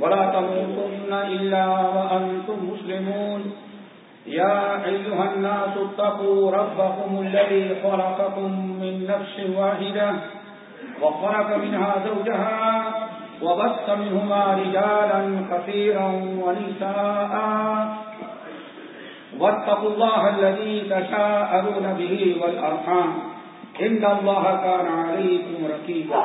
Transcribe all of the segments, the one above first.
ولا تموتن إلا وأنتم مسلمون. يا أيها الناس اتقوا ربكم الذي خلقكم من نفس واحدة وخلق منها زوجها وبث منهما رجالا كثيرا ونساء. واتقوا الله الذي تشاءلون به والأرحام. إن الله كان عليكم ركيبا.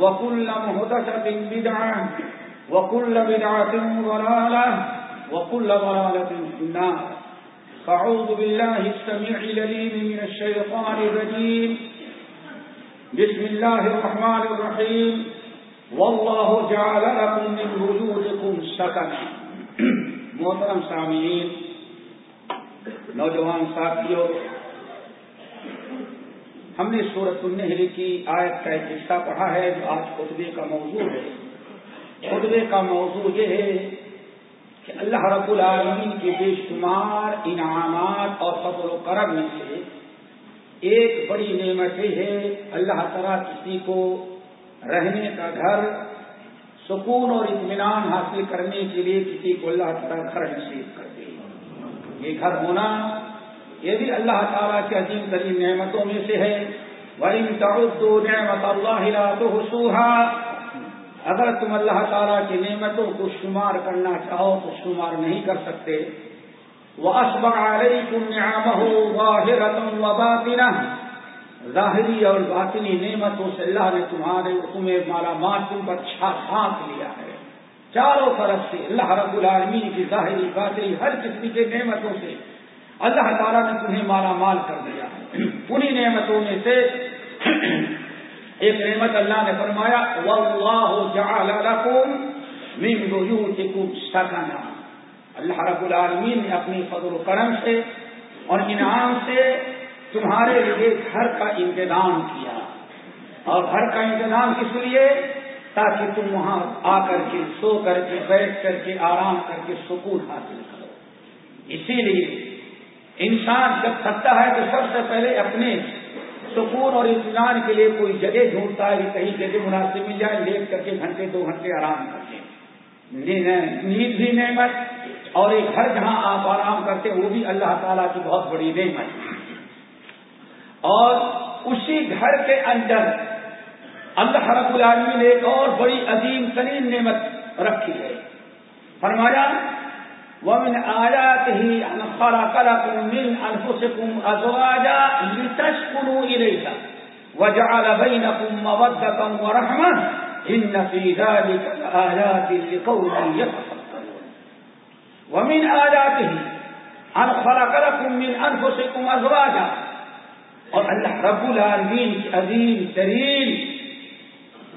وكل مهدسة بدعة وكل بدعة ضلالة وكل ضلالة في النار. فعوذ بالله السميع لليم من الشيطان الرجيم. بسم الله الرحمن الرحيم. والله جعل لكم من وجودكم سكنا. محترم سامعین، نوجوان ساتھیوں ہم نے سورت النحل کی آیت کا ایک حصہ پڑھا ہے جو آج خطبے کا موضوع ہے۔ خطبے کا موضوع یہ ہے کہ اللہ رب العالمین کے بے شمار انعامات اور فضل و کرم میں سے ایک بڑی نعمت یہ ہے اللہ تعالیٰ کسی کو رہنے کا گھر، سکون اور اطمینان حاصل کرنے کے لیے کسی کو اللہ تعالیٰ گھر نصیب کر دے۔ یہ گھر ہونا یہ بھی اللہ تعالیٰ کی عظیم ترین نعمتوں میں سے ہے۔ تو حسوہا اگر تم اللہ تعالیٰ کی نعمتوں کو شمار کرنا چاہو تو شمار نہیں کر سکتے۔ وہ اسبق علیہ واحد ظاہری اور باطنی نعمتوں سے اللہ نے تمہارے تمہیں مالا مال تم پر چھا لیا ہے۔ چاروں طرف سے اللہ رب العالمین کی ظاہری باطنی ہر قسم کے نعمتوں سے اللہ تعالیٰ نے تمہیں مالا مال کر دیا۔ انہیں نعمتوں میں سے ایک نعمت اللہ نے فرمایا واللہ من سکنا اللہ رب العالمین نے اپنی فضل و کرم سے اور انعام سے تمہارے لیے گھر کا انتظام کیا۔ اور گھر کا انتظام کس لیے؟ تاکہ تم وہاں آ کر کے سو کر کے، بیٹھ کر کے، آرام کر کے سکون حاصل کرو۔ اسی لیے انسان جب تھکتا ہے تو سب سے پہلے اپنے سکون اور اطمینان کے لیے کوئی جگہ ڈھونڈتا ہے کہیں جگہ مناسب مل جائے، لیٹ کر کے گھنٹے، دو گھنٹے آرام کر کے نیند بھی نعمت اور ایک گھر جہاں آپ آرام کرتے وہ بھی اللہ تعالیٰ کی بہت بڑی نعمت۔ اور اسی گھر کے اندر اللہ رب العالمین نے ایک اور بڑی عظیم ترین نعمت رکھی ہے۔ فرمایا ومن آياته أن خلق لكم من أنفسكم أزواجا لتسكنوا إليها وجعل بينكم مودة ورحمة إن في ذلك آيات لقوم يتفكرون. ومن آياته أن خلق لكم من أنفسكم أزواجا. اور اللہ رب العالمین کی عظیم ترین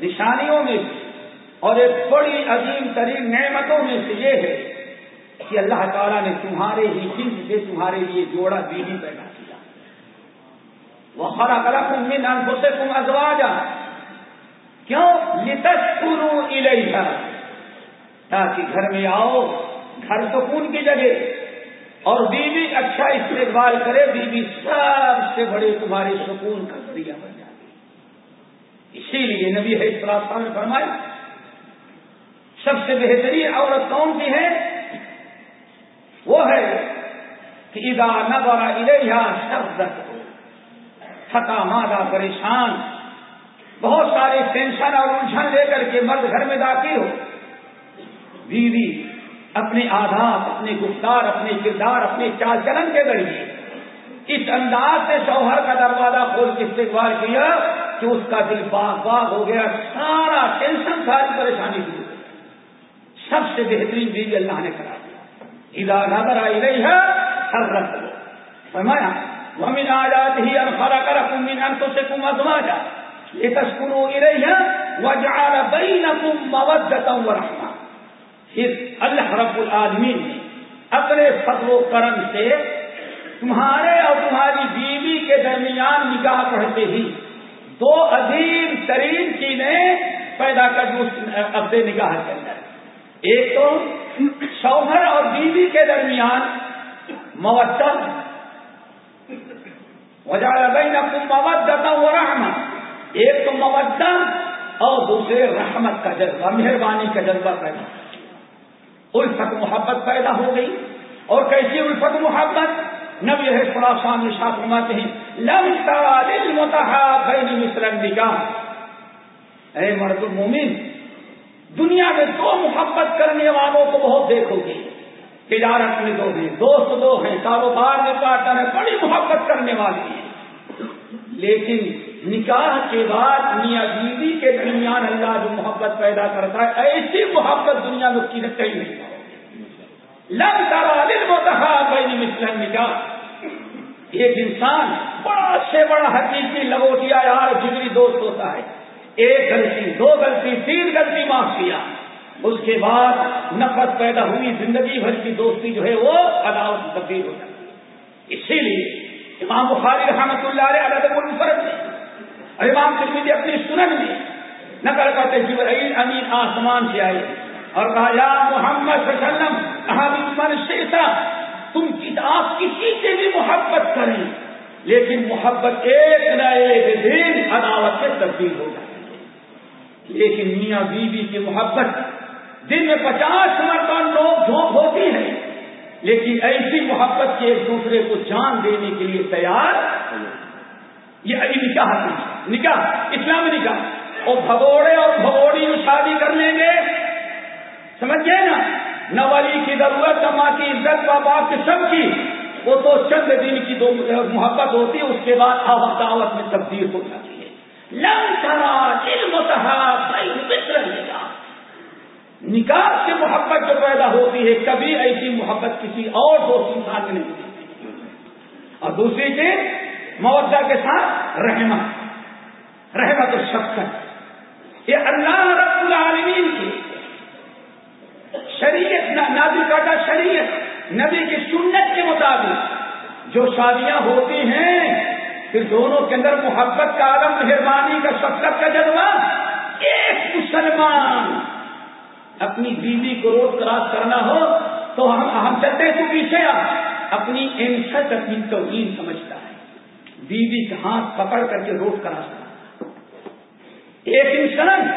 نشانیوں میں اور ایک بڑی عظیم ترین نعمتوں میں سے یہ ہے کہ اللہ تعالیٰ نے تمہارے ہی جنس سے تمہارے لیے جوڑا بیوی پیدا کیا۔ وہ ہرا کرا تم میں نان سے تم ازواجا کیوں؟ لتسکرو الیہا تاکہ گھر میں آؤ، گھر سکون کی جگہ۔ اور بیوی اچھا استقبال کرے، بیوی سب سے بڑے تمہارے سکون کا ذریعہ بن جائے۔ اسی لیے نبی ہے اس نے فرمایا، سب سے بہترین عورت کون سی ہے وہ ہے کہ ادا نبرا الیا شبد تھکا، مادہ، پریشان، بہت سارے ٹینشن اور الجھن لے کر کے مرد گھر میں داخل ہو۔ بیوی اپنے آداب، اپنے گفتار، اپنے کردار، اپنے چال چلن کے ذریعے اس انداز سے شوہر کا دروازہ کھول کے استقبال کیا کہ اس کا دل باغ باغ ہو گیا، سارا ٹینشن، ساری پریشانی دور سب سے بہترین بیوی اللہ نے کرا دیا ادا نظر من پھر اللہ رب العالمین نے اپنے فضل و کرم سے تمہارے اور تمہاری بیوی کے درمیان نگاہ پڑھتے ہی دو عظیم ترین چیزیں پیدا کر اب نگاہ کے اندر۔ ایک تو شوہر اور بیوی کے درمیان موجہ وجہ بین موجہ و رحمت ایک تو موجہ اور دوسرے رحمت کا جذبہ، مہربانی کا جذبہ پیدا۔ الفت محبت پیدا ہو گئی۔ اور کیسی الفت محبت؟ نبی ہے خلاف شام شاہ فرماتے ہیں، لم تارا دل متحا بین مسلم نکاح اے مرد مومن دنیا میں دو محبت کرنے والوں کو بہت دیکھو گے۔ تجارت میں دو ہیں، دوست دو ہیں، کاروبار میں پارٹنر ہے بڑی محبت کرنے والی ہیں۔ لیکن نکاح کے بعد میاں بیوی کے درمیان اللہ جو محبت پیدا کرتا ہے، ایسی محبت دنیا میں کی کہیں نہیں۔ لگ کرا متحا بین مسلم نکاح ایک انسان بڑا سے بڑا حقیقی لگوٹیا یار جگری دوست ہوتا ہے۔ ایک غلطی، دو غلطی، تین غلطی معاف کیا۔ اس کے بعد نفرت پیدا ہوئی، زندگی بھر کی دوستی جو ہے وہ عداوت تبدیل ہو جاتی۔ اسی لیے امام بخاری رحمت اللہ علیہ الگ منفرد میں، اور امام ترمیدی اپنی سنن میں نقل کرتے جبرائیل امین آسمان سے آئے اور کہا، یا محمد صلی اللہ علیہ وسلم من تم آپ کسی سے بھی محبت کریں، لیکن محبت ایک نہ ایک دن عداوت سے تبدیل ہو جائے۔ لیکن میاں بیوی کی محبت دن میں پچاس مرتبہ لوگ جھونک ہوتی ہے۔ لیکن ایسی محبت کے ایک دوسرے کو جان دینے کے لیے تیار یہ ابھی نکاح نکاح، اسلام نکاح۔ اور بھگوڑے اور بھگوڑی میں شادی کر لیں گے سمجھ گئے نا؟ نہ والی کی ضرورت نہ ماں کی عزت کا باپ کی سب کی، وہ تو چند دن کی دو محبت ہوتی ہے، اس کے بعد آوت دعوت میں تبدیل ہو جاتی ہے نکاح سے محبت جو پیدا ہوتی ہے، کبھی ایسی محبت کسی اور دوست انسان میں نہیں ہوتی. اور دوسری چیز موجہ کے ساتھ رحمت رحمت اور شفقت یہ اللہ رب العالمین کی شریعت نادی کا شریعت، نبی کی سنت کے مطابق جو شادیاں ہوتی ہیں پھر دونوں کے اندر محبت کا عالم مہربانی کا شفقت کا جذبہ، ایک مسلمان اپنی بیوی کو روڈ کراس کرنا ہو تو ہم ہم چلتے تو پیچھے اپنی انسٹ اپنی توہین سمجھتا ہے۔ بیوی کا ہاتھ پکڑ کر کے روڈ کراس کرنا ایک انسان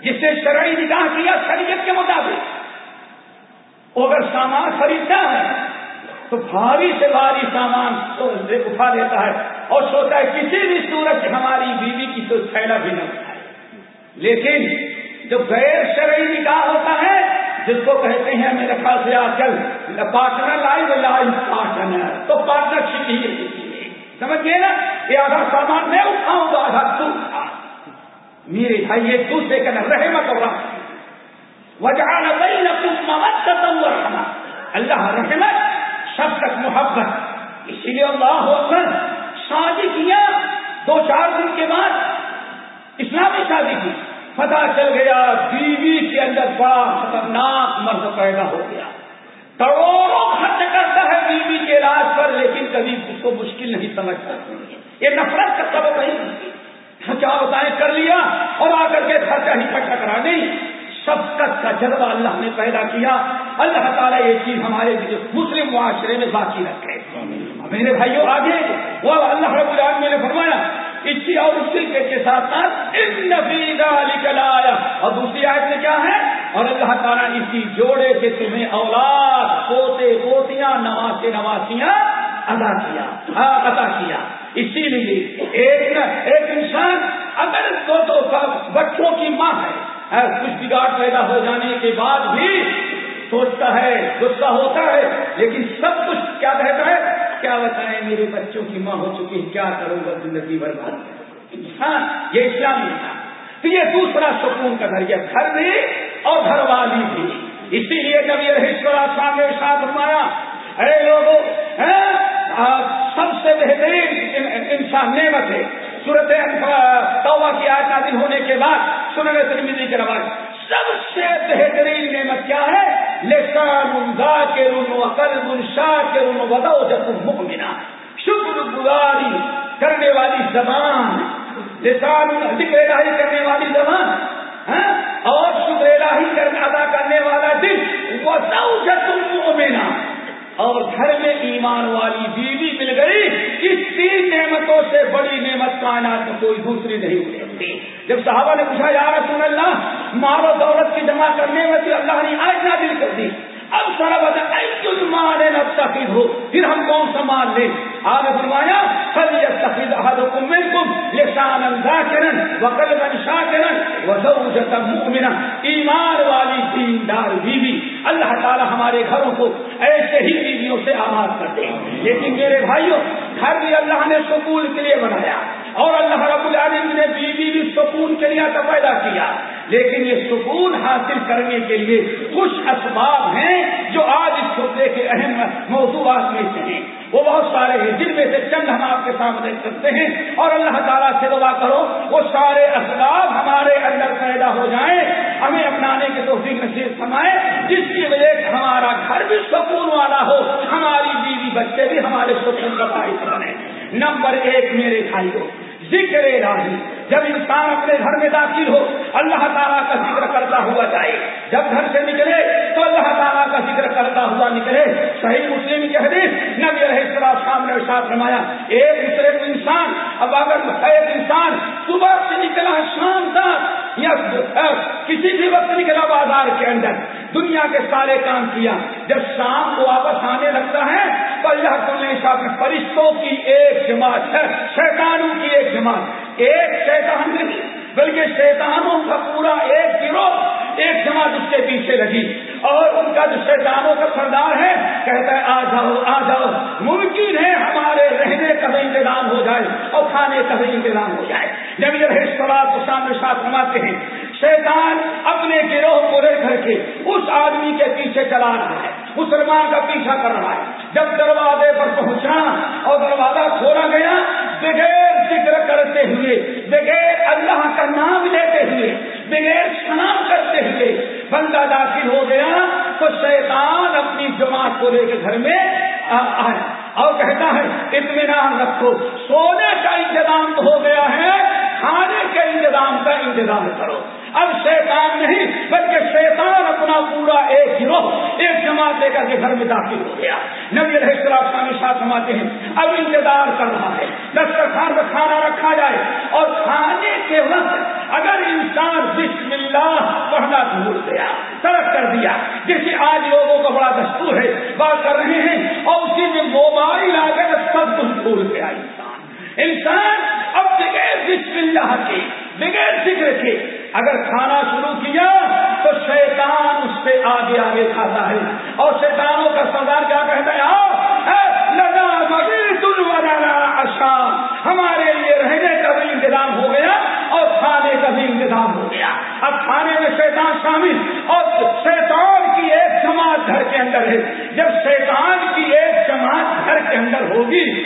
جس سے شرعی نکاح کیا شریعت کے مطابق اگر سامان خریدتا ہے تو بھاری سے بھاری سامان اٹھا لیتا ہے اور سوچا ہے کسی بھی صورت سے ہماری بیوی کی تو پھیلا بھی نہ اٹھائے لیکن جو غیر شرعی نکاح ہوتا ہے، جس کو کہتے ہیں، میرے خیال سے آج کل پارٹنر لائی لائی پارٹنر تو پارٹنر شپ ہی سمجھیے نا، یہ آدھا سامان میں اٹھاؤں گا آدھا تو اٹھا۔ میرے بھائی ایک دوسرے کا نہ رہے مت اور وجہ نہ اللہ رحمت۔ سب تک محبت۔ اسی لیے اللہ اکبر شادی کیا دو چار دن کے بعد۔ اسلامی شادی کی۔ پتا چل گیا بیوی کے اندر بڑا خطرناک مرد پیدا ہو گیا۔ کروڑوں خرچ کرتا ہے بیوی کے علاج پر، لیکن کبھی اس کو مشکل نہیں سمجھتا یہ نفرت کا سبب نہیں۔ خرچہ بتائیں کر لیا اور آ کر کے خرچہ ہی کٹھا کرا نہیں شفقت کا جذبہ اللہ نے پیدا کیا۔ اللہ تعالیٰ یہ چیز ہمارے مسلم معاشرے میں باقی رکھے میرے بھائیوں آگے وہ اللہ رب العالمین نے فرمایا اسی اور اسی کے ساتھ ساتھ اور دوسری آیت میں کیا ہے؟ اور اللہ تعالیٰ اسی جوڑے سے تمہیں اولاد، پوتے پوتیاں نواسے نواسیاں ادا کیا۔ ہاں، ادا کیا۔ اسی لیے ایک ایک انسان اگر دو تو بچوں کی ماں ہے ہاں، کچھ بگاڑ پیدا ہو جانے کے بعد بھی سوچتا ہے، غصہ ہوتا ہے، لیکن سب کچھ کیا کہتا ہے؟ کیا بتائیں میرے بچوں کی ماں ہو چکی ہے، کیا کروں گا زندگی برباد انسان، یہ اسلامی انسان تو یہ دوسرا سکون کا ذریعہ، گھر بھی اور گھر والی بھی۔ اسی لیے جب یہ رہیشورا سامنے ساتھ فرمایا، ارے لوگوں ہاں، سب سے بہترین انسان نعمت ہے۔ صورت توبہ کی آج نازل ہونے کے بعد سننے ترمیزی کے رواج۔ سب سے بہترین نعمت کیا ہے؟ لسان کے و قلب شکر گزاری کرنے والی زبان، لسان ذکر الہی کرنے والی زبان ہاں؟ اور شکر الہی کرنے، ادا کرنے والا دل وہ جب مکمنا اور گھر میں ایمان والی بیوی مل گئی، اس تین نعمتوں سے بڑی نعمت کائنات میں کوئی دوسری نہیں مل سکتی جب صحابہ نے پوچھا، یا رسول اللہ مال و دولت کی جمع کرنے میں بھی اللہ نے آج نہ کر دی۔ اب سارا بتا مارے نہ تفید ہو؟ پھر ہم کون سا مان لیں؟ آگے فرمایا فل یا تفید احدکم منکم لسانا ذاکرا وقلبا شاکرا وزوجتا مؤمنا۔ ایمان والی دیندار بیوی، اللہ تعالی ہمارے گھروں کو ایسے ہی بیویوں سے آباد کرتے ہیں۔ لیکن میرے بھائیوں، گھر بھی اللہ نے سکون کے لیے بنایا اور اللہ رب العالمین نے بیوی بھی سکون کے لیے پیدا کیا۔ لیکن یہ سکون حاصل کرنے کے لیے کچھ اسباب ہیں جو آج اس خطے کے اہم موضوعات میں سے ہیں۔ وہ بہت سارے ہیں، جن میں سے چند ہم آپ کے سامنے کرتے ہیں۔ اور اللہ تعالیٰ سے دعا کرو، وہ سارے اسباب ہمارے اندر پیدا ہو جائیں۔ ہمیں اپنانے کے توفیق نصیب سمائے جس کی وجہ سے ہمارا گھر بھی سکون والا ہو، ہماری بیوی بچے بھی ہمارے سکون کا باعث بنے۔ نمبر ایک میرے بھائیوں، ذکر الہی جب انسان اپنے گھر میں داخل ہو، اللہ تعالیٰ کا ذکر کرتا ہوا جائے۔ جب گھر سے نکلے، تو اللہ تعالیٰ کا ذکر کرتا ہوا نکلے۔ صحیح مسلم کے حدیث نبی رہے سامنے ساتھ رمایا ایک دوسرے انسان، اب اگر ایک انسان صبح سے نکلا، شام تک یا کسی بھی وقت نکلا بازار کے اندر۔ دنیا کے سارے کام کیا۔ جب شام کو واپس آنے لگتا ہے، تو اللہ کو فرشتوں کی ایک جماعت ہے، شیطانوں کی ایک جماعت۔ ایک شیطان نہیں، بلکہ شیطانوں کا پورا ایک گروہ ایک جماعت اس کے پیچھے لگی۔ اور ان کا جو شیطانوں کا سردار ہے، کہتا ہے، آ جاؤ آ جاؤ، ممکن ہے ہمارے رہنے کا بھی انتظام ہو جائے اور کھانے کا بھی انتظام ہو جائے۔ جب یہ رہے سوال کو سامنے ساتھ نماتے ہیں، شیطان اپنے گروہ کو لے کر کے اس آدمی کے پیچھے چلا رہا ہے، مسلمان کا پیچھا کر رہا ہے۔ جب دروازے پر پہنچا اور دروازہ کھولا گیا، بغیر ذکر کرتے ہوئے، بغیر اللہ کا نام لیتے ہوئے، بغیر سلام کرتے ہوئے بندہ داخل ہو گیا تو شیطان اپنی جماعت کو لے کے گھر میں آیا اور کہتا ہے، اطمینان رکھو، سونے کا انتظام ہو گیا ہے، کھانے کے انتظام کا انتظام کرو۔ اب شیطان نہیں، بلکہ شیطان اپنا پورا ایک گروہ، ایک جماعت لے کر کے گھر میں داخل ہو گیا۔ نبی رہے ساتھ سماتے ہیں، اب انتظار کر رہا ہے۔ دسترخوان پر کھانا رکھا جائے۔ اور کھانے کے وقت اگر انسان بسم اللہ پڑھنا بھول گیا، ترک کر دیا، جیسے آج لوگوں کا بڑا دستور ہے، بات کر رہے ہیں، اور اسی میں موبائل آ گیا، سب کچھ بھول گیا انسان۔ انسان اب بغیر بسم اللہ کے، بغیر ذکر کے اگر کھانا شروع کیا تو شیطان اس پہ آگے آگے کھاتا ہے۔ اور شیطانوں کا سردار کیا کہتا ہے؟ اچھا ہمارے لیے رہنے کا بھی انتظام ہو گیا اور کھانے کا بھی انتظام ہو گیا۔ اب کھانے میں شیطان شامل۔ اور شیطان کی ایک جماعت گھر کے اندر ہے۔ جب شیطان کی ایک جماعت گھر کے اندر ہوگی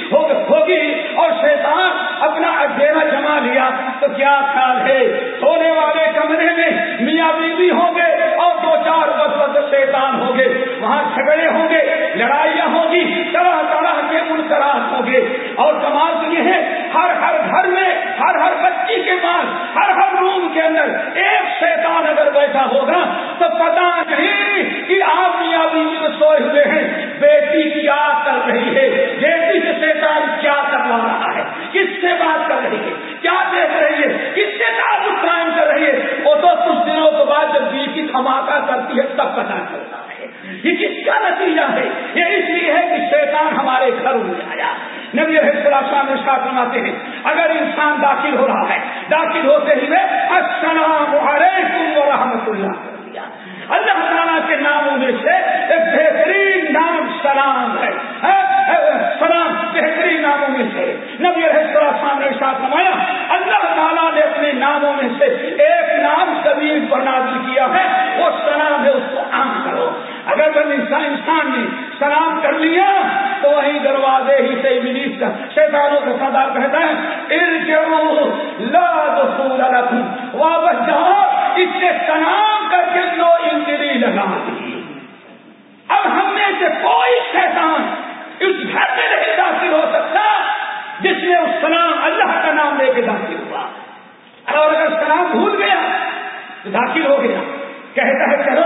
ہوگی اور شیطان اپنا اڈیرا جما لیا۔ تو کیا خیال ہے؟ سونے والے کمرے میں میاں بیوی ہوں گے اور دو چار بس بس شیطان ہوں گے۔ وہاں جھگڑے ہوں گے، لڑائیاں ہوں گی، طرح طرح کے منقرات ہوں گے۔ اور کمال تو یہ ہے، ہر ہر گھر میں، ہر ہر بچی کے پاس، ہر ہر روم کے اندر ایک شیطان اگر بیٹھا ہوگا تو پتا نہیں کہ آپ میاں بیوی میں سوئے ہوئے ہیں، بیٹی کیا کر رہی ہے، بیٹی سے شیطان کیا کروا رہا ہے؟ کس سے بات کر رہی ہے؟ کیا دیکھ رہی ہے؟ کس سے تعلق قائم کر رہی ہے؟ وہ تو کچھ دنوں کے بعد جب بیوی کی دھماکہ کرتی ہے، تب پتا چلتا ہے۔ یہ کس کا نتیجہ ہے؟ یہ اس لیے ہے کہ شیطان ہمارے گھر میں آیا نبی میں ساتھ بناتے ہیں، اگر انسان داخل ہو رہا ہے، داخل ہوتے ہی میں، السلام علیکم و رحمت اللہ کر دیا اللہ تعالیٰ کے میں سے ایک بہترین نام سلام ہے۔ ہاں، ہاں، سلام بہترین ناموں میں سے۔ نبی السلام نے ساتھ نمایا اللہ تعالیٰ نے اپنے ناموں میں سے ایک نام کبیر پر نازل کیا ہے، وہ سلام ہے، اس کو عام کرو۔ اگر انسان نے سلام کر لیا، تو وہی دروازے ہی سے ابلیس کا شیطانوں کا سردار کہتا ہے لا دخول لکم۔ واپس جاؤ، اس سے سلام کر کے دو انجری لگا دی اب ہم میں سے کوئی شیطان اس گھر میں نہیں داخل ہو سکتا جس میں اس سلام اللہ کا نام لے کے داخل ہوا۔ اور اگر سلام بھول گیا تو داخل ہو گیا۔ کہتا ہے چلو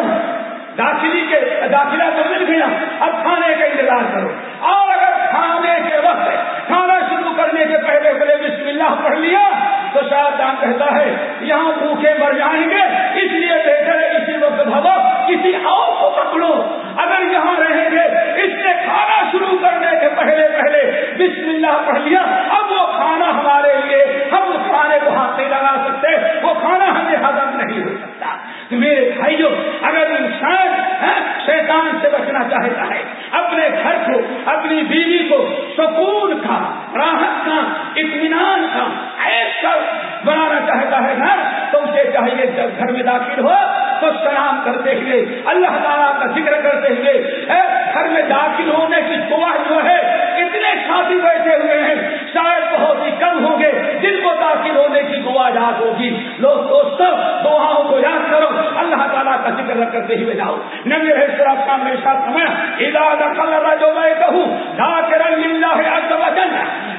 داخلی کے داخلہ تو مل گیا، اب کھانے کا انتظار کرو۔ اور اگر کھانے کے وقت کھانا شروع کرنے کے پہلے پہلے بسم اللہ پڑھ لیا، تو شاید جان کہتا ہے، یہاں بھوکے مر جائیں گے، اس لیے بہتر ہے اسی وقت بھگو، کسی اور کو پکڑو۔ اگر یہاں رہیں گے اس نے کھانا شروع کرنے کے پہلے پہلے بسم اللہ پڑھ لیا اب وہ کھانا ہمارے لیے ہم اس کھانے کو ہاتھ نہیں لگا سکتے وہ کھانا ہمیں ہزم نہیں ہو سکتا تو میرے بھائیوں اگر انسان ہاں، شیطان سے بچنا چاہتا ہے اپنے گھر کو اپنی بیوی کو سکون کا راحت کا اطمینان کا ایسا بنانا چاہتا ہے گھر تو اسے چاہیے جب گھر میں داخل ہو تو سلام کرتے ہوئے اللہ تعالیٰ کا ذکر کرتے ہوئے گھر میں داخل ہونے کی دعا جو ہے، اتنے ساتھی بیٹھے ہوئے ہیں، شاید بہت ہی کم ہوں گے جن کو داخل ہونے کی دعا یاد ہوگی۔ لوگ دوستوں دعاؤں کو یاد کرو، اللہ تعالیٰ کا ذکر کرتے ہوئے جاؤ۔ نبی رہے سراب کا میرے ساتھ سمے ادا جو میں کہوں کے رنگ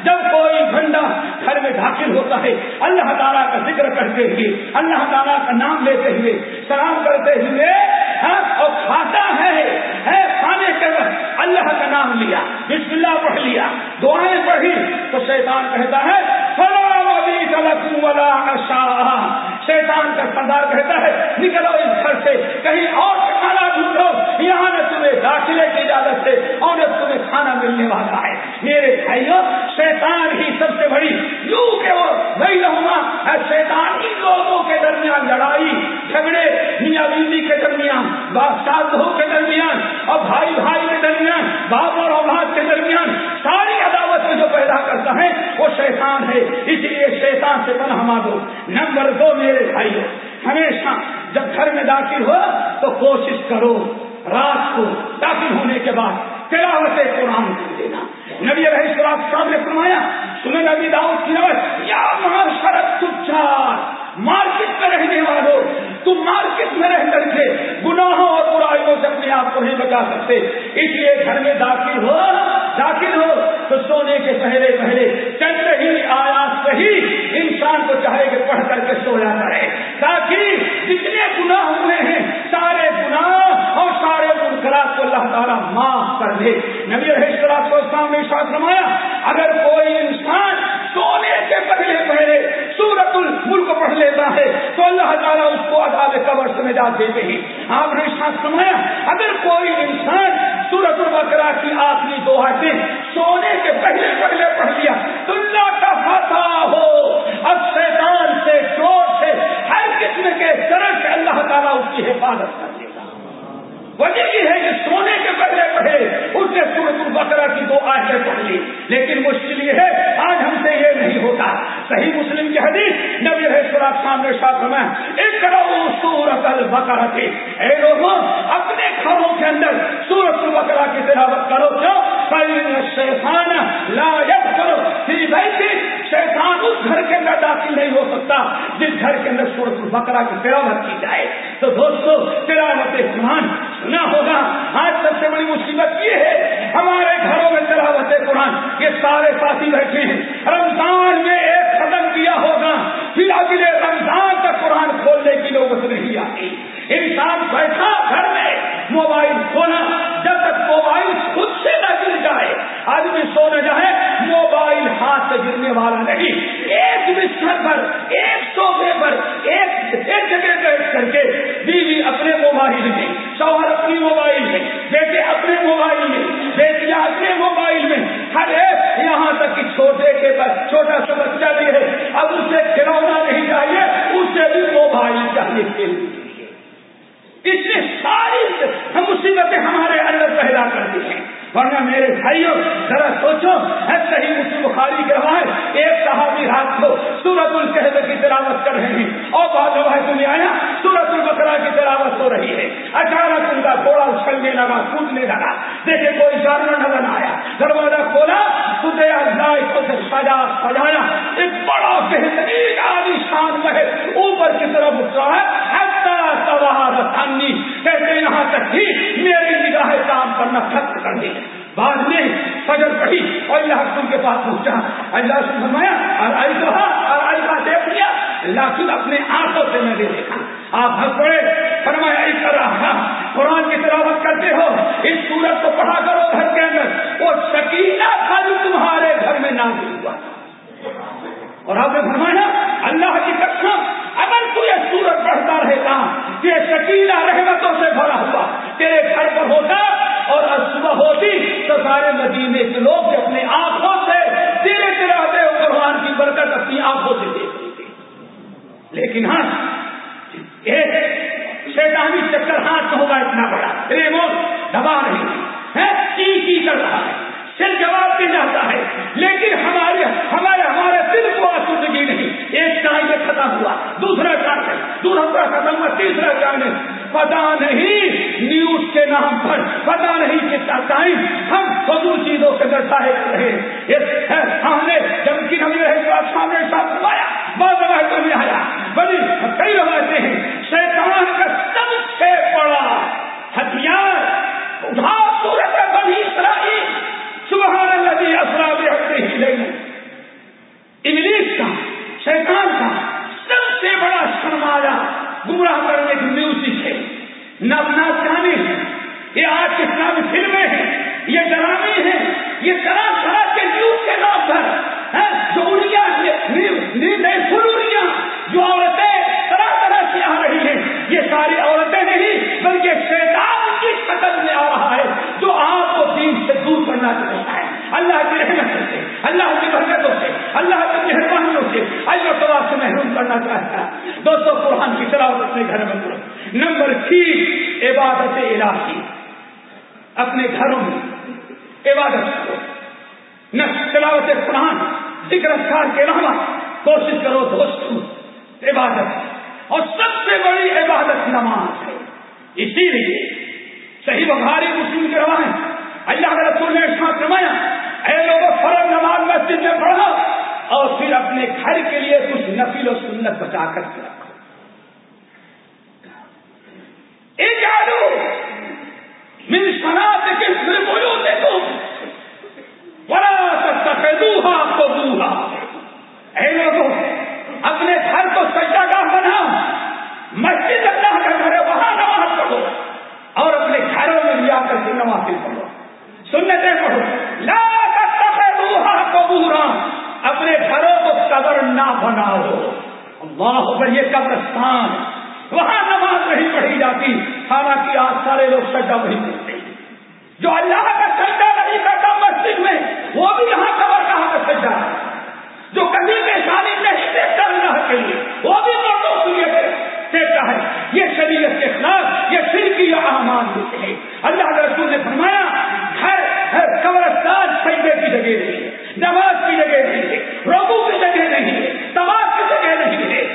جب کوئی گھنڈا گھر میں داخل ہوتا ہے۔ اللہ تعالیٰ کا ذکر کرتے ہوئے، اللہ تعالیٰ کا نام لیتے ہوئے، سلام کرتے ہوئے ہاں، اور کھاتا ہے کھانے کے وقت اللہ کا نام لیا بسم اللہ پڑھ لیا، دعائیں پڑھی، تو شیطان کہتا ہے شیطان کا سردار کہتا ہے، نکلو اس گھر سے، کہیں اور کھانا ڈھونڈو یہاں نہ تمہیں داخلے کی اجازت ہے اور نہ تمہیں کھانا ملنے والا ہے۔ میرے بھائیوں شیطان ہی سب سے بڑی یوں کہ وہ۔ نہیں رہوں شیطان ہی لوگوں کے درمیان لڑائی، جھگڑے، میاں بیوی کے درمیان بادشاہ کے درمیان اور بھائی بھائی کے درمیان، باپ اور اولاد کے درمیان ساری عداوت میں جو پیدا کرتا ہے، وہ شیطان ہے۔ اس لیے شیطان سے پناہ مانگو۔ نمبر دو، میرے بھائی ہمیشہ جب گھر میں داخل ہو تو کوشش کرو۔ رات کو داخل ہونے کے بعد تلاوت قرآن کر دینا۔ نبی علیہ السلام نے فرمایا سنیں نبی داؤد کی روز یا شرط تجار، مارکیٹ میں رہنے والوں، تم مارکیٹ میں رہ کر کے گناہوں اور برائیوں سے اپنے آپ کو نہیں بچا سکتے۔ اس لیے گھر میں داخل ہو داخل ہو، تو سونے کے پہلے پہلے چند ہی آیات سے ہی انسان کو چاہے کہ پڑھ کر کے سویا کرے تاکہ جتنے گناہ ہوئے ہیں، سارے گناہ سارے کو اللہ تعالیٰ معاف کر دے۔ نبی السلام کو سامنے ساتھ رمایا اگر کوئی انسان سونے کے پہلے پہلے سورت الملک پڑھ لیتا ہے، تو اللہ تعالیٰ اس کو عذاب قبر سے نجات دیتے ہیں۔ آپ نے ساتھ سمایا اگر کوئی انسان سورت البقرا کی آخری دو آٹیں سونے کے پہلے پہلے پڑھ لیا، تو اللہ کا فتح ہو۔ اب شیطان سے، چور سے، ہر قسم کے طرح سے اللہ تعالیٰ اس کی حفاظت کر دے۔ گا وجہ یہ ہے کہ سونے کے پہلے پڑھے، اس نے سورت البقرا کی دو آٹیں پڑھ لی۔ لیکن مشکل یہ ہے، آج ہم سے یہ نہیں ہوتا۔ صحیح مسلم کی حدیث نبی رہے سراب سامنے ساتھ میں ایک کرو سورت البقرا کی اے لوگوں، اپنے گھروں کے اندر سورت البقرا کی تلاوت کرو۔ کیوں؟ شیطان لا یب کرو پھر بھائی شیطان اس گھر کے اندر داخل نہیں ہو سکتا جس گھر کے اندر سورت البقرا کی تلاوت کی جائے۔ تو دوستو، تلاوت قرآن سنا ہوگا۔ آج سب سے بڑی مصیبت یہ ہے، ہمارے گھروں میں تلاوت قرآن۔ یہ سارے ساتھی بیٹھے ہیں۔ رمضان میں ایک ختم کیا ہوگا۔ پھر اگلے رمضان تک قرآن کھولنے کی نوبت نہیں آتی انسان بیٹھا گھر میں، موبائل کھولا۔ جب تک موبائل خود سے نہ گر جائے، آدمی سو نہ جائے، موبائل ہاتھ سے گرنے والا نہیں۔ ایک بستر پر، ایک سوفے پر، ایک ایک جگہ بیٹھ کر کے بیوی اپنے موبائل میں شوہر اپنی موبائل میں، بیٹے اپنے موبائل میں، بیٹیاں اپنے موبائل میں۔ ہر ایک یہاں تک کہ چھوٹے کے چھوٹا سا بچہ بھی ہے۔ اب اسے کھلونا نہیں چاہیے، اسے بھی موبائل چاہیے۔ کھیلنے کے لیے اس نے ساری مصیبتیں ہمارے اندر پیدا کر دی ہیں۔ ورنہ میرے بھائیوں ذرا سوچو صحیح مسلم بخاری کے روایت ایک صحابی رات کو سورت القحب کی تلاوت کر رہے ہیں۔ اور بعض روایت میں آیا سورت البقرا کی تلاوت ہو رہی ہے۔ اچانک ان کا گھوڑا اچھلنے لگا، کودنے لگا۔ دیکھے کوئی جانور نظر آیا۔ دروازہ کھولا خدے اللہ کو سے سجا، سجایا۔ ایک بڑا بہترین عالی شان محل اوپر کی طرف اٹھ رہا ہے کہتے یہاں تک ہی میری نگاہ کام کرنا ختم کر دی۔ بعد میں فجر پڑی اور اللہ رسول کے پاس پہنچا۔ اللہ سے فرمایا، اور آئی کہا اور آئی کا دیکھ لیا اللہ خود اپنے آنکھوں سے میں نے دیکھا۔ آپ ہنس پڑے۔ فرمایا، اس طرح قرآن کی تلاوت کرتے ہو، اس سورت کو پڑھا کرو گھر کے اندر۔ وہ شکیلا تھا جو تمہارے گھر میں نہ ہوا۔ اور آپ نے فرمایا، اللہ کی قسم، اگر تو یہ سورت پڑھتا رہتا، یہ شکیلا رحمتوں سے بھرا ہوا، تیرے گھر پر ہوتا اور صبح ہوتی تو سارے مدینے کے لوگ اپنے آنکھوں سے دھیرے دھیرے آتے قرآن کی برکت اپنی آنکھوں سے دیکھ لیتے لیکن ہاں ایک شیطانی چکر ہاتھ ہوگا اتنا بڑا۔ ریموٹ دبا نہیں ہے کی کی کر رہا ہے؟ سر جواب دے جاتا ہے۔ لیکن ہمارے ہمارے ہمارے دل کو آسودگی نہیں۔ ایک ٹائم ختم ہوا، دوسرا ٹائم دوسرا ختم ہوا، تیسرا ٹائم پتا نہیں، نیوز کے نام پر پتا نہیں کتنا ٹائم ہم فضول چیزوں کے درسائے کر رہے ہم نے جب کی ہم نے سامنے ساتھ بنایا بعض روایتوں میں آیا۔ بڑی کئی روایتیں ہیں، شیطان کا سب سے بڑا ہتھیار نبناس ہیں یہ آج اسلامی فلمیں ہیں۔ یہ ڈرامے ہیں۔ یہ طرح طرح کے نیوز کے نام پر جو جو عورتیں طرح طرح سے آ رہی ہیں۔ یہ ساری عورتیں نہیں، بلکہ شیطان کی شکل میں آ رہا ہے، جو آپ کو دین سے دور کرنا چاہتا ہے۔ اللہ کی رحمت سے، اللہ کی برکتوں سے، اللہ کی مہربانیوں سے۔ اللہ تعالیٰ سے محروم کرنا چاہتا ہے۔ دوستوں قرآن کی تلاوت اپنے گھر میں کرو۔ نمبر تین، عبادت الہی۔ اپنے گھروں میں عبادت کرو۔ نہ تلاوت قرآن، ذکر اذکار کے علاوہ کوشش کرو دوستوں عبادت۔ اور سب سے بڑی عبادت نماز ہے۔ اسی لیے صحیح بخاری مسلم کے روایت اللہ کے رسول نے ساتھ نمایا اے لوگوں فرض نماز مسجد میں پڑھو اور پھر اپنے گھر کے لیے کچھ نفل و سنت بچا کر رکھو ایک آلو مل سنات کے پھر بولو دیکھو بڑا سکتا ہے دوہا کو دوہا اے لوگوں اپنے گھر کو سجا گاہ بنا مسجد اللہ کا گھر ہے وہاں نماز پڑھو اور اپنے گھروں میں لیا کر کے نماز پڑھو سنتے پڑھو لا روحا قبورا اپنے گھروں کو قبر نہ بناؤ اللہ پر یہ قبرستان وہاں نماز نہیں پڑھی جاتی، حالانکہ آج سارے لوگ سجا نہیں کرتے جو اللہ کا سجا نہیں کرتا مسجد میں، وہ بھی یہاں قبر کہاں کا سجا ہے۔ جو کبھی پریشانی نہیں دیکھتا اللہ کے لیے وہ بھی مردوں کے لیے دیکھتا ہے، یہ شریعت کے خلاف، یہ سر کی احمان ہوتے ہیں۔ اللہ کے رسول نے فرمایا، گھر قبرستان سجدے کی جگہ نہیں ہے، نماز کی جگہ نہیں ہے روگو کی جگہ نہیں ہے تباہ کی جگہ نہیں ہے۔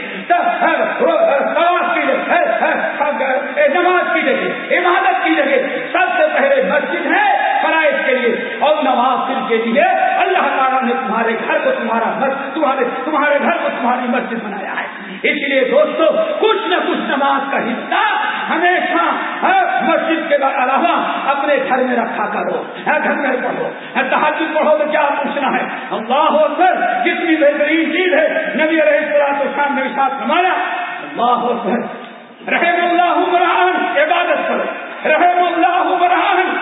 نماز کی جگہ، عبادت کی جگہ۔ سب سے پہلے مسجد ہے، فرائض کے لیے۔ اور نواز کے لیے اللہ تعالیٰ نے تمہارے گھر کو تمہارا تمہارے تمہارے گھر کو تمہاری مسجد بنایا ہے۔ اس لیے دوستو، کچھ نہ کچھ نماز کا حصہ ہمیشہ ہاں، مسجد کے علاوہ اپنے گھر میں رکھا کرو۔ ہاں، گھر میں پڑھو۔ ہاں، تحجد پڑھو تو کیا پوچھنا ہے؟ اللہ اکبر، کتنی بہترین چیز ہے۔ نبی علیہ السلام تو شام میرے ساتھ ہمارا اللہ اکبر رحم اللہ عمران، عبادت کرو۔ رحم اللہ عمران،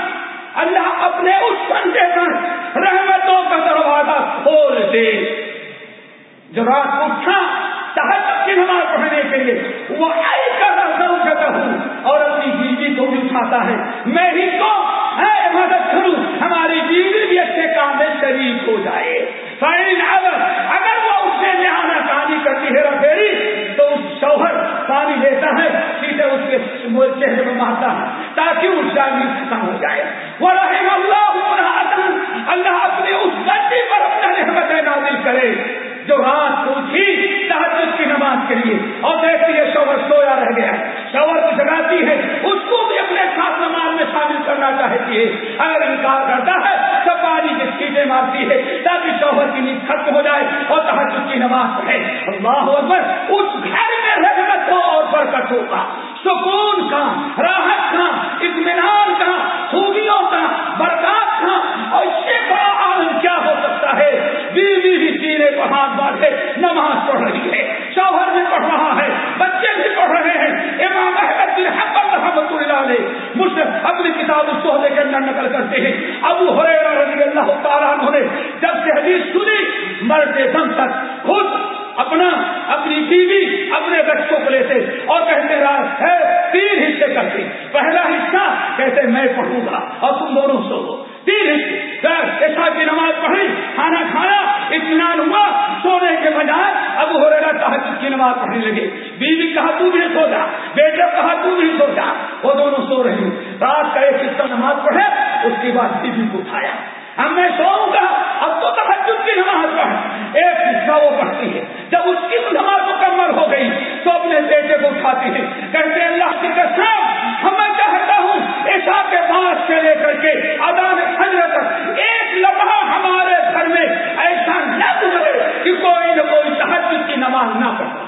اللہ اپنے اس بندے پر رحمتوں کا دروازہ کھول دے۔ جو رات اٹھا، تحجد کی نماز پڑھنے کے لیے، وہ آئی کا کہتا ہوں اور اپنی بیوی کو بھی اٹھاتا ہے۔ میں ہی تو مدد کروں، ہماری بیوی بھی اچھے کام میں شریک ہو جائے۔ فائن اگر اگر وہ اس سے نہانا پانی کرتی ہے پھیری تو اس شوہر پانی لیتا ہے، سیدھے اس کے چہرے میں مارتا ہے، تاکہ اس جاگی ختم ہو جائے۔ وہ رحم اللہ اللہ اپنے اس بچے پر اپنا رحمت نازل کرے، جو رات کو اٹھی تحجد کی نماز کے لیے، اور دیکھتی ہے، شوہر سویا رہ گیا ہے۔ شوہر کو جگاتی ہے، اس کو بھی اپنے ساتھ نماز میں شامل کرنا چاہتی ہے۔ اگر انکار کرتا ہے، تو پانی کی چیزیں مارتی ہے، تاکہ شوہر کی نیند ختم ہو جائے اور تحجد کی نماز پڑھے۔ اللہ اکبر، اس گھر میں رحمت ہو سکون کا، راحت کا، اطمینان کا، خوبیوں کا، برکات کا۔ اور اس سے بڑا عالم کیا ہو سکتا ہے؟ بیوی بھی سینے کو ہاتھ بانٹے نماز پڑھ رہی ہے، شوہر بھی پڑھ رہا ہے، بچے بھی پڑھ رہے ہیں۔ امام احمد بن حقت رحمت اللہ علیہ مجھ اپنی کتاب اس کو کے اندر نقل کرتے ہیں۔ ابو حریرہ رضی اللہ تعالیٰ عنہ نے جب سے حدیث سنی، مرتے دم تک خود اپنا، اپنی بیوی اپنے بچوں کو لیتے اور کہتے رہا ہے، تین حصے کرتے پہلا حصہ کہتے، میں پڑھوں گا اور تم دونوں سو تین حصے ایسا کی نماز پڑھی، کھانا کھانا اطمینان ہوا، سونے کے بجائے اب ہو رہا تحجد کی نماز پڑھنے لگے۔ بیوی کہا، تو بھی سو جا۔ بیٹے کہا، تو بھی سو جا۔ وہ دونوں سو رہے۔ رات کا ایک حصہ نماز پڑھے، اس کے بعد بیوی کو اٹھایا۔ اب میں سوؤں گا، اب تو تحجد کی نماز پڑھ ایک حصہ وہ پڑھتی ہے جب اس کی نماز مکمل ہو گئی تو اپنے بیٹے کو اٹھاتی ہے کہتے اللہ کی قسم ہمیں چاہتا ہوں ایسا کے بعد سے لے کر کے ادان خجر تک ایک لمحہ ہمارے گھر میں ایسا نہ گزرے کہ کوئی نہ کوئی تحجد کی نماز نہ پڑھے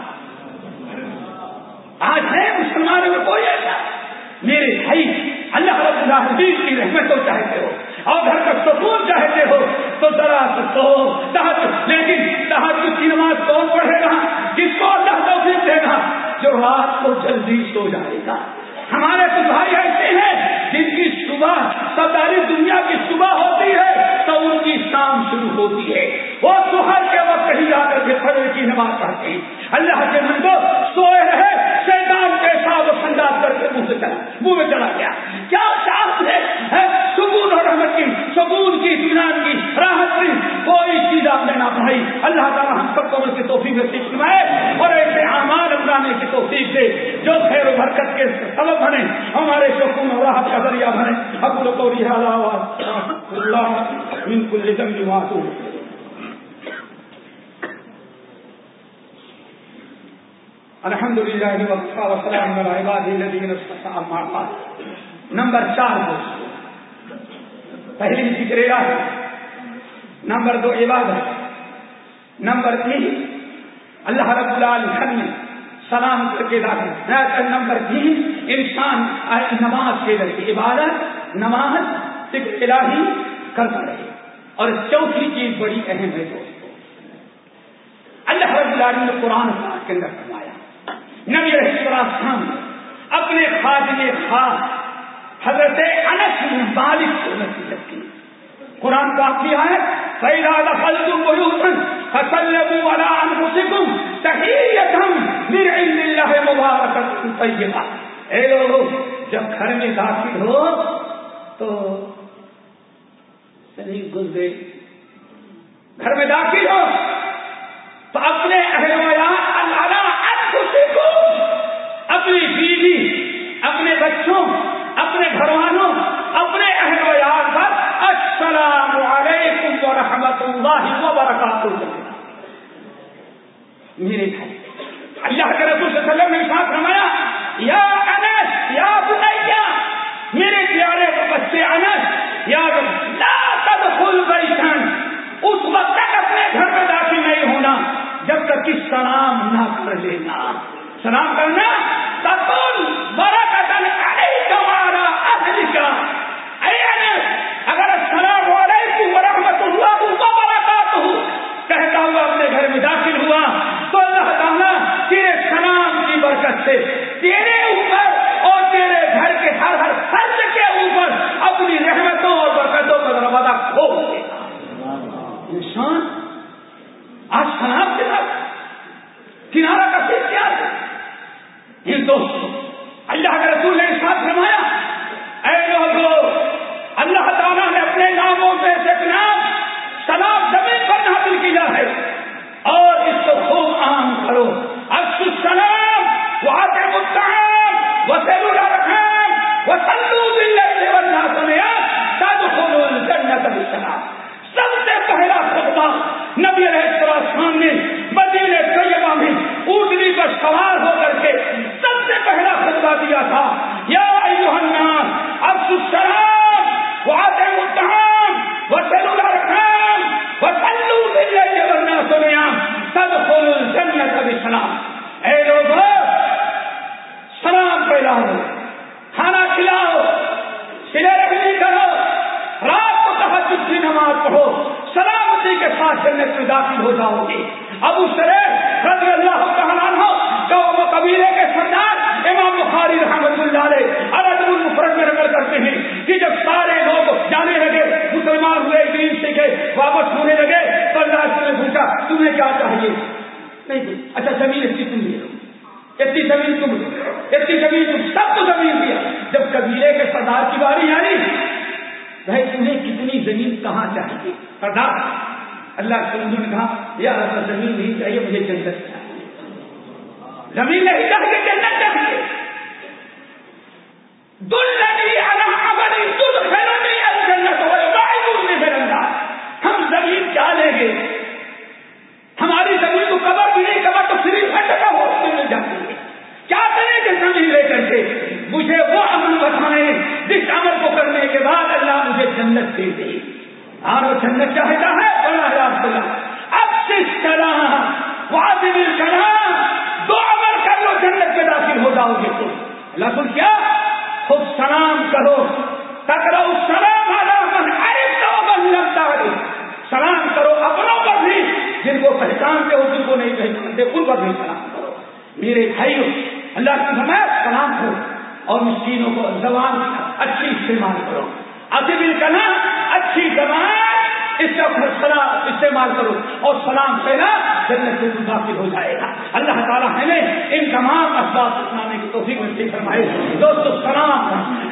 آج ہے مسلمانوں میں کوئی ایسا میرے بھائی اللہ رب العالمین کی رحمت تو چاہتے ہو اور گھر کا سکون چاہتے ہو تو ذرا سو تحت لیکن تحت کی نماز کون پڑھے گا کس کو اللہ توفیق دے گا جو رات کو جلدی سو جائے گا ہمارے تو بھائی ایسے ہیں جن کی صبح ساری دنیا کی صبح ہوتی ہے تو ان کی شام شروع ہوتی ہے وہ سہر کے وقت ہی آ کر کے فجر کی نماز پڑھتے ہیں اللہ کے مندو سوئے رہے شیطان کے ساتھ سنجاب کر کے منہ سے چلا منہ میں چلا گیا کیا شاپ ہے سکون اور رحمت کی سکون کی اطمینان کی راحت کی کوئی چیز آپ نے نہ پڑھائی اللہ تعالیٰ ہم سب کو ان کی توفیق سے سنوائے اور ایسے امان اپنانے کی توفیق دے جو خیر و برکت کے سبب بنے ہمارے سکون اور راحت کا ذریعہ بنے اب لوگ اللہ من کل ذنب معصوم. الحمد للہ وسلام علی عباده الذين اصطفى اما بعد. نمبر چار پہلی ذکر ہے نمبر دو عبادت. نمبر تین. اللہ رب العالمین نے سلام کر کے داخل. نمبر تین. انسان نماز کے ذریعے عبادت نماز ذکر الہی کرتا رہے۔ اور چوتھی چیز بڑی اہم ہے دوستوں اللہ رب العالمین نے قرآن پاک کے اندر فرمایا، نبی السلام اپنے خادم خاص حضرت انس مالک کو نصیحت کی۔ قرآن کا کی ہے فیلا دخل تم بلوسن فسلموا على انفسكم تحیتهم من عند الله مبارکۃ طیبہ اے لوگ جب گھر میں داخل ہو تو صحیح گئی گھر میں داخل ہو۔ زمین اتنی اتنی زمین تم اتنی زمین تم سب کو زمین دیا۔ جب قبیلے کے سردار کی باری آئی، بھائی تمہیں کتنی زمین کہاں چاہیے؟ سردار، اللہ کے نے کہا، یا اللہ زمین نہیں چاہیے، مجھے جنت چاہیے۔ زمین نہیں چاہیے، جنت چاہیے۔ دل کیا کریں لے کر کے مجھے وہ عمل بتائیں جس عمل کو کرنے کے بعد اللہ مجھے جنت دے دے۔ اور وہ جنت چاہتا ہے، بڑا رات اب سے طرح واضح کلام، دو عمل کر لو، جنت میں داخل ہو جاؤ گے تم اللہ کیا؟ خود سلام کرو۔ ٹکرو سلام ارے لگتا ہے سلام کرو اپنوں پر بھی، جن کو پہچانتے ہو، جن کو نہیں پہچانتے، ان پر بھی سلام کرو۔ میرے بھائیو اللہ کی سمے سلام کرو اور مسکینوں کو زبان اچھی استعمال کرو۔ ابھی بھی کہنا، اچھی زبان اس کا سلام استعمال کرو اور سلام پہنا جنت میں داخل ہو جائے گا۔ اللہ تعالیٰ ہمیں ان تمام اسباب سنانے کی توفیق میں فرمائے۔ دوستو، سلام۔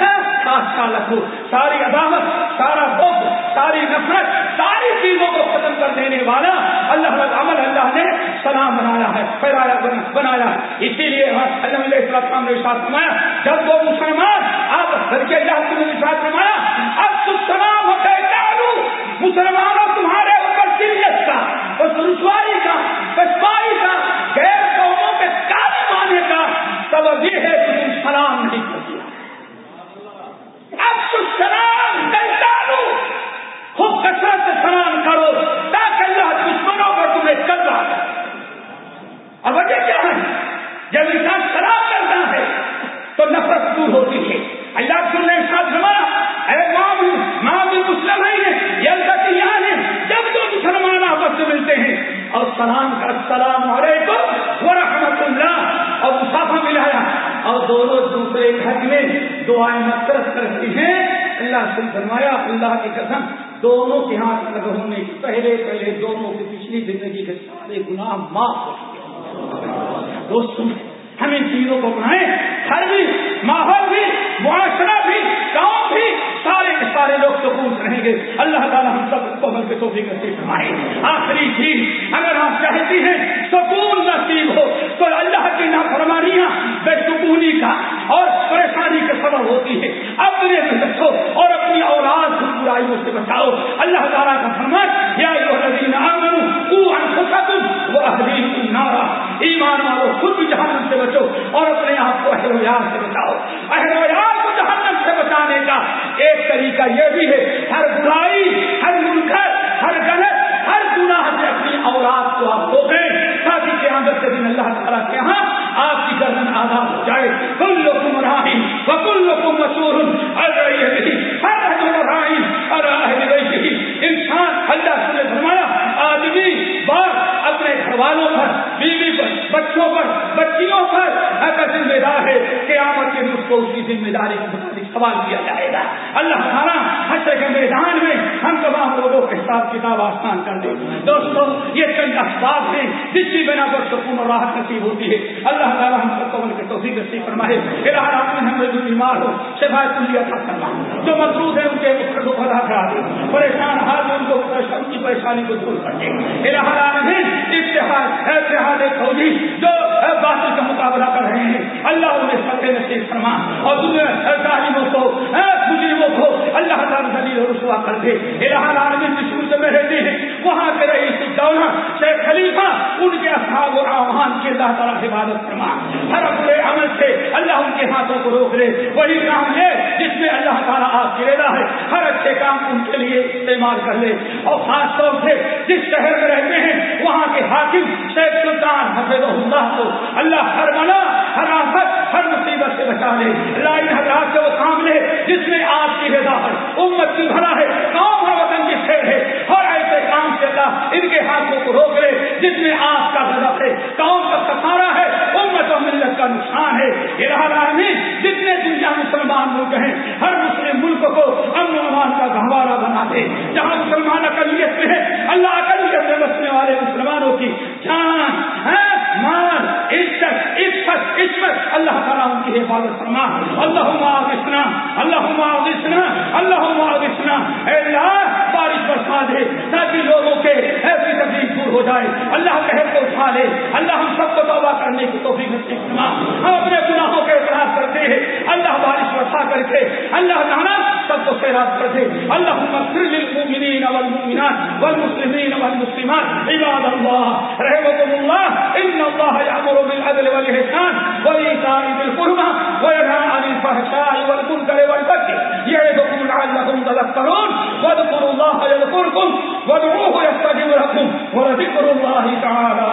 ہاں، خاص رکھو، ساری عدالت سارا بخ ساری نفرت، ساری چیزوں کو ختم کر دینے والا اللہ عمل اللہ نے سلام بنایا ہے پھیلایا بنایا اسی لیے اللہ نے ساتھ فرمایا، جب وہ مسلمان، اب گھر کے اللہ نے ساتھ فرمایا، اب تو سلام ہو گئے مسلمانوں تمہارے اوپر سیریت کا اور رسوائی کا، بچپائی کا، غیر قوموں کے کاٹ مانے کا سبب یہ ہے کہ تم سلام خوب کثرت سے سلام کرو تاکہ اللہ دشمنوں پر تمہیں کر رہا ہے۔ اب وجہ کیا ہے؟ جب انسان سلام کرتا ہے تو نفرت دور ہوتی ہے۔ اللہ سننے ساتھ زمانہ اے ماں بھی مسلم ہے یہاں ہے۔ جب دو مسلمان آپس میں ملتے ہیں، اور سلام کا السلام علیکم ورحمۃ اللہ، اور مسافہ ملایا، اور دونوں دوسرے گھر میں دعائیں مقرر کرتی ہیں، اللہ سے فرمایا، اللہ کی قسم دونوں کے ہاتھ الگ ہونے پہلے پہلے دونوں کی پچھلی زندگی کے سارے گناہ معاف ہو چکے دوستوں ہم ان چیزوں کو بنائیں گھر بھی، ماحول بھی، معاشرہ بھی، گاؤں بھی سارے کے سارے لوگ سکون رہیں گے۔ اللہ تعالیٰ ہم سب کو بل کے توفیق نصیب فرمائے۔ آخری چیز، اگر ہم چاہتی ہیں سکون نصیب ہو، تو اللہ کی نافرمانیاں، بے سکونی کا اور پریشانی کا سبب ہوتی ہے اپنے سے بچو اور اپنی اولاد کو برائیوں سے بچاؤ۔ اللہ تعالیٰ کا فرمان، یا وہ نارا۔ ایمان والو، خود بھی جہنم سے بچو اور اپنے آپ کو اہل ویار سے بچاؤ۔ اہل ویار کو جہنم سے بچانے کا ایک طریقہ یہ بھی ہے، ہر برائی، ہر منکر، ہر غلط، ہر گناہ سے اپنی اولاد کو آپ روکیں تاکہ قیامت کے دن اللہ تعالیٰ کے یہاں آپ کی گردن آزاد ہو جائے۔ کل لوگ راہی وکل لوگ مشہور ہر رہی ہر راہی اور انسان اللہ سے فرمایا آدمی بار اپنے گھر والوں پر، بیوی پر، بچوں پر، بچیوں پر اگر ذمہ دار ہے کہ آمد کے اس کو اس کی ذمہ داری کے مطابق سوال کیا جائے گا۔ اللہ تعالیٰ حشر کے میدان میں ہم تمام لوگوں کے حساب کتاب آسان کر دیں دوستوں یہ چند اسباب ہیں جس کی بنا پر سکون اور راحت نصیب ہوتی ہے۔ اللہ تعالیٰ ہم سب کو کے توفیق نصیب فرمائے۔ الہ میں ہم جو بیمار ہو شفا کلی عطا کرنا جو مقروض ہے ان کے کو ادا کرا دے۔ پریشان حال ان کو ان کی پریشانی کو دور کر دے۔ الہ العالمین اتحاد اتحاد فوجی جو باطل کا مقابلہ کر رہے ہیں۔ اللہ انہیں فتح نصیب فرما۔ اور ظالموں کو مجرموں کو اللہ تعالیٰ ذلیل رسوا کر دے۔ الہ العالمین جس میں رہتے ہیں۔ وہاں کے رئیس الدولہ شیخ خلیفہ ان کے اصحاب و آوان کی اللہ تعالیٰ عبادت فرما۔ ہر برے عمل سے اللہ ان کے ہاتھوں کو روک لے۔ وہی کام ہے جس میں اللہ تعالیٰ آپ کی رضا ہے۔ ہر اچھے کام ان کے لیے استعمال کر لے۔ اور خاص طور سے جس شہر میں رہتے ہیں، وہاں کے حاکم شیخ سلطان حفظ اللہ کو اللہ ہر منا ہر آفت، ہر مصیبت سے بچا لے۔ لائن حضرات سے وہ کام لے جس میں آپ کی رضا ہے امت کی بھلا ہے قوم اور وطن کی خیر ہے اور ایسے کام سے اللہ کافر کے ہاتھوں کو روک لے جس میں آپ کا غلط ہے قوم کا سفارا ہے امت و ملت کا نقصان ہے۔ العالمین جتنے دنیا مسلمان ملک ہیں، ہر مسلم ملک کو امن و امان کا گہوارہ بنا دے۔ جہاں مسلمان اقلیت میں ہے، اللہ اقلیت میں بسنے والے مسلمانوں کی جان ہے۔ مان عزت عزت عزت اللہ تعالیٰ ان کی حفاظت فرما۔ اللہ معاوسنا اللہ معاوسنا اللہ معاوسنا اے اللہ، بارش برسا دے تاکہ لوگوں کے ایسی تکلیف دور ہو جائے۔ اللہ کہہ کو اٹھا لے۔ اللہ ہم سب کو توبہ کرنے کی توفیق فرما۔ ہم اپنے گناہوں کے اعتراض کرتے ہیں۔ اللہ بارش کر کے اللہ تعالیٰ سب کو خیرات کر دے۔ اللہ للمؤمنین والمؤمنات والمسلمین والمسلمات، عباد اللہ رحمكم الله ان الله يأمر بالعدل والإحسان وإيتاء ذي القربى وينهى عن الفحشاء والمنكر والبغي يعظكم لعلكم تذكرون واذكروا الله يذكركم وادعوه يستجب لكم ولذكر الله تعالى